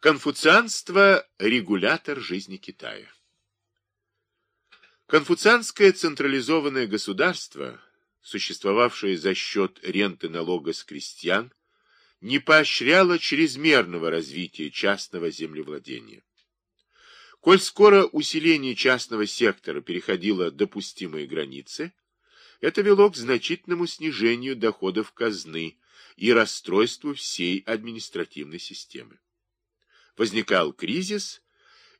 Конфуцианство – регулятор жизни Китая. Конфуцианское централизованное государство, существовавшее за счет ренты налога с крестьян, не поощряло чрезмерного развития частного землевладения. Коль скоро усиление частного сектора переходило допустимые границы, это вело к значительному снижению доходов казны и расстройству всей административной системы. Возникал кризис,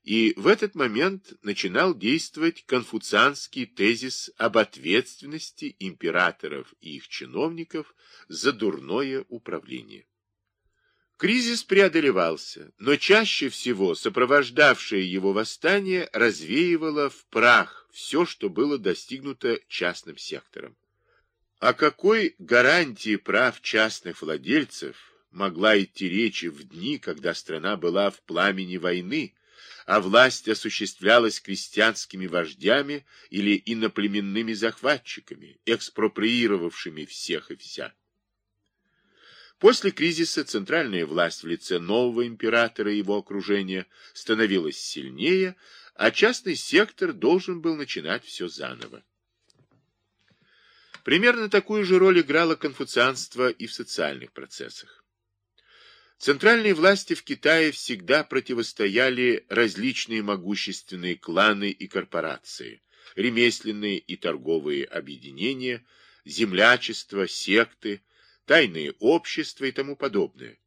и в этот момент начинал действовать конфуцианский тезис об ответственности императоров и их чиновников за дурное управление. Кризис преодолевался, но чаще всего сопровождавшее его восстание развеивало в прах все, что было достигнуто частным сектором. О какой гарантии прав частных владельцев могла идти речь в дни, когда страна была в пламени войны, а власть осуществлялась крестьянскими вождями или иноплеменными захватчиками, экспроприировавшими всех и вся? После кризиса центральная власть в лице нового императора и его окружения становилась сильнее, а частный сектор должен был начинать все заново. Примерно такую же роль играло конфуцианство и в социальных процессах. Центральные власти в Китае всегда противостояли различные могущественные кланы и корпорации, ремесленные и торговые объединения, землячество, секты, тайные общества и тому подобное,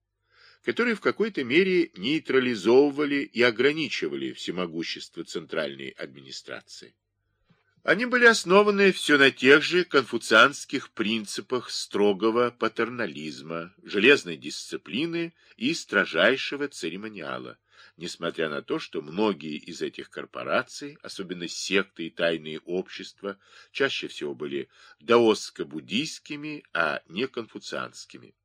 которые в какой-то мере нейтрализовывали и ограничивали всемогущество центральной администрации. Они были основаны все на тех же конфуцианских принципах строгого патернализма, железной дисциплины и строжайшего церемониала, несмотря на то, что многие из этих корпораций, особенно секты и тайные общества, чаще всего были даосско-буддийскими, а не конфуцианскими.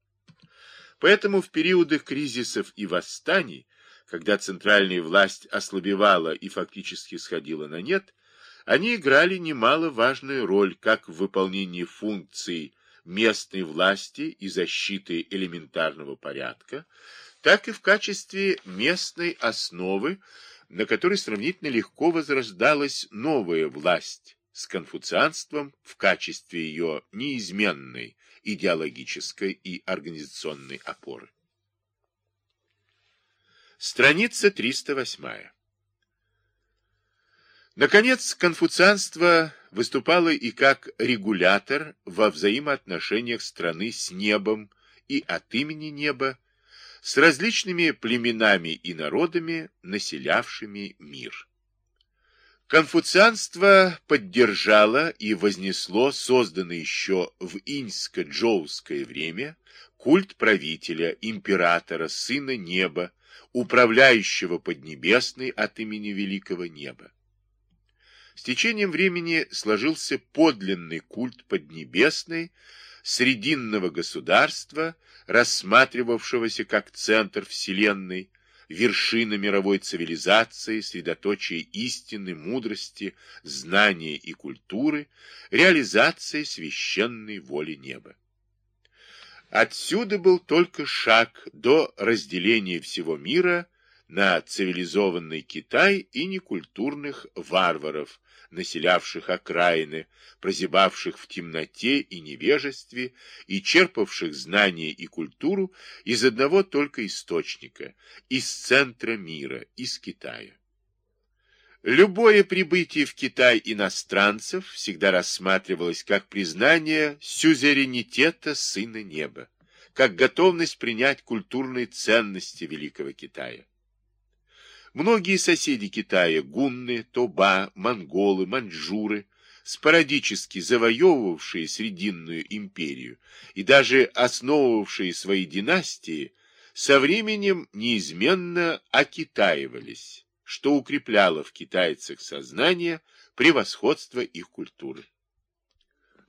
Поэтому в периоды кризисов и восстаний, когда центральная власть ослабевала и фактически сходила на нет, они играли немаловажную роль как в выполнении функций местной власти и защиты элементарного порядка, так и в качестве местной основы, на которой сравнительно легко возрождалась новая власть с конфуцианством в качестве ее неизменной идеологической и организационной опоры. Страница 308. Наконец, конфуцианство выступало и как регулятор во взаимоотношениях страны с небом и от имени неба, с различными племенами и народами, населявшими мир. Конфуцианство поддержало и вознесло созданный еще в иньско-джоуское время культ правителя, императора, сына неба, управляющего Поднебесной от имени Великого Неба. С течением времени сложился подлинный культ Поднебесной, срединного государства, рассматривавшегося как центр Вселенной, вершина мировой цивилизации, средоточие истины, мудрости, знания и культуры, реализация священной воли неба. Отсюда был только шаг до разделения всего мира на цивилизованный Китай и некультурных варваров, населявших окраины, прозябавших в темноте и невежестве и черпавших знания и культуру из одного только источника, из центра мира, из Китая. Любое прибытие в Китай иностранцев всегда рассматривалось как признание сюзеренитета Сына Неба, как готовность принять культурные ценности Великого Китая. Многие соседи Китая, гунны, тоба, монголы, маньчжуры, спорадически завоевывавшие Срединную империю и даже основывавшие свои династии, со временем неизменно окитаивались, что укрепляло в китайцах сознание превосходства их культуры.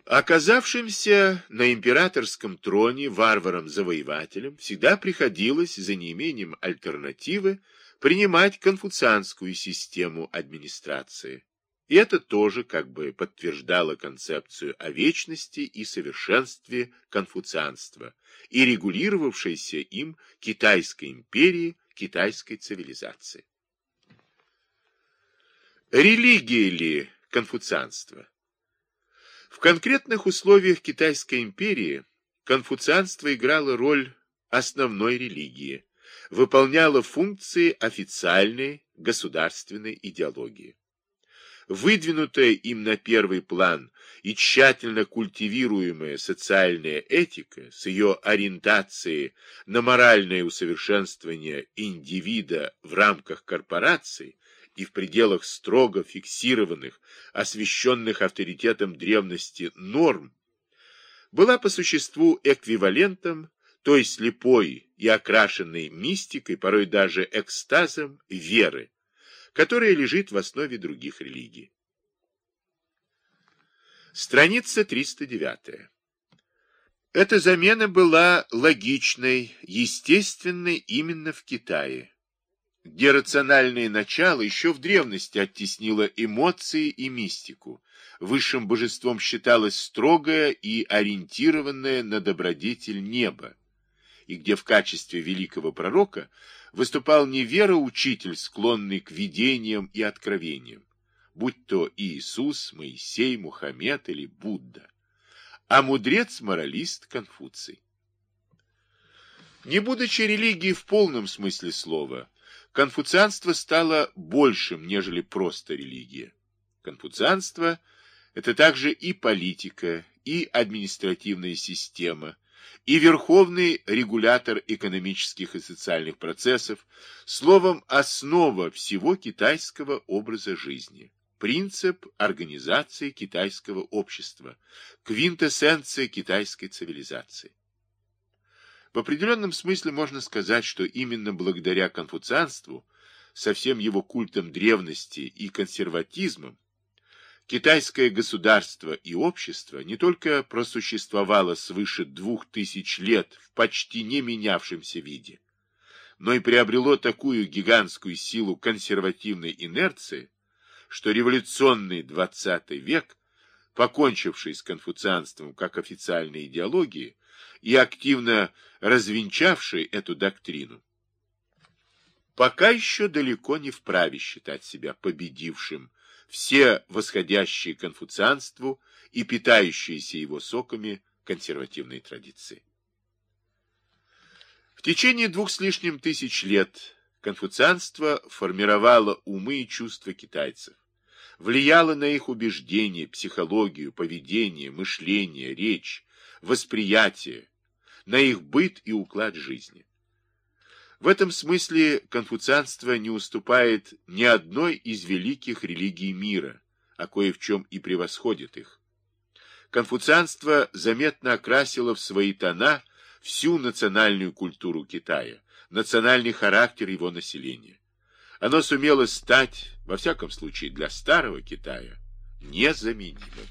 Оказавшимся на императорском троне варварам-завоевателям всегда приходилось за неимением альтернативы принимать конфуцианскую систему администрации. И это тоже как бы подтверждало концепцию о вечности и совершенстве конфуцианства и регулировавшейся им Китайской империи китайской цивилизации. Религия ли конфуцианство? В конкретных условиях Китайской империи конфуцианство играло роль основной религии, выполняло функции официальной государственной идеологии. Выдвинутая им на первый план и тщательно культивируемая социальная этика с ее ориентацией на моральное усовершенствование индивида в рамках корпораций и в пределах строго фиксированных, освященных авторитетом древности норм, была по существу эквивалентом той слепой и окрашенной мистикой, порой даже экстазом веры, которая лежит в основе других религий. Страница 309. Эта замена была логичной, естественной именно в Китае где рациональное начало еще в древности оттеснило эмоции и мистику. Высшим божеством считалось строгое и ориентированное на добродетель небо, и где в качестве великого пророка выступал не вероучитель, склонный к видениям и откровениям, будь то Иисус, Моисей, Мухаммед или Будда, а мудрец-моралист Конфуций. Не будучи религией в полном смысле слова, конфуцианство стало большим, нежели просто религия. Конфуцианство – это также и политика, и административная система, и верховный регулятор экономических и социальных процессов, словом, основа всего китайского образа жизни, принцип организации китайского общества, квинтэссенция китайской цивилизации. В определенном смысле можно сказать, что именно благодаря конфуцианству, со всем его культом древности и консерватизмом, китайское государство и общество не только просуществовало свыше двух тысяч лет в почти не менявшемся виде, но и приобрело такую гигантскую силу консервативной инерции, что революционный XX век, покончивший с конфуцианством как официальной идеологией, и активно развенчавший эту доктрину, пока еще далеко не вправе считать себя победившим все восходящие конфуцианству и питающиеся его соками консервативной традиции. В течение двух с лишним тысяч лет конфуцианство формировало умы и чувства китайцев, влияло на их убеждения, психологию, поведение, мышление, речь, восприятие, на их быт и уклад жизни. В этом смысле конфуцианство не уступает ни одной из великих религий мира, а кое в чем и превосходит их. Конфуцианство заметно окрасило в свои тона всю национальную культуру Китая, национальный характер его населения. Оно сумело стать, во всяком случае для старого Китая, незаменимым.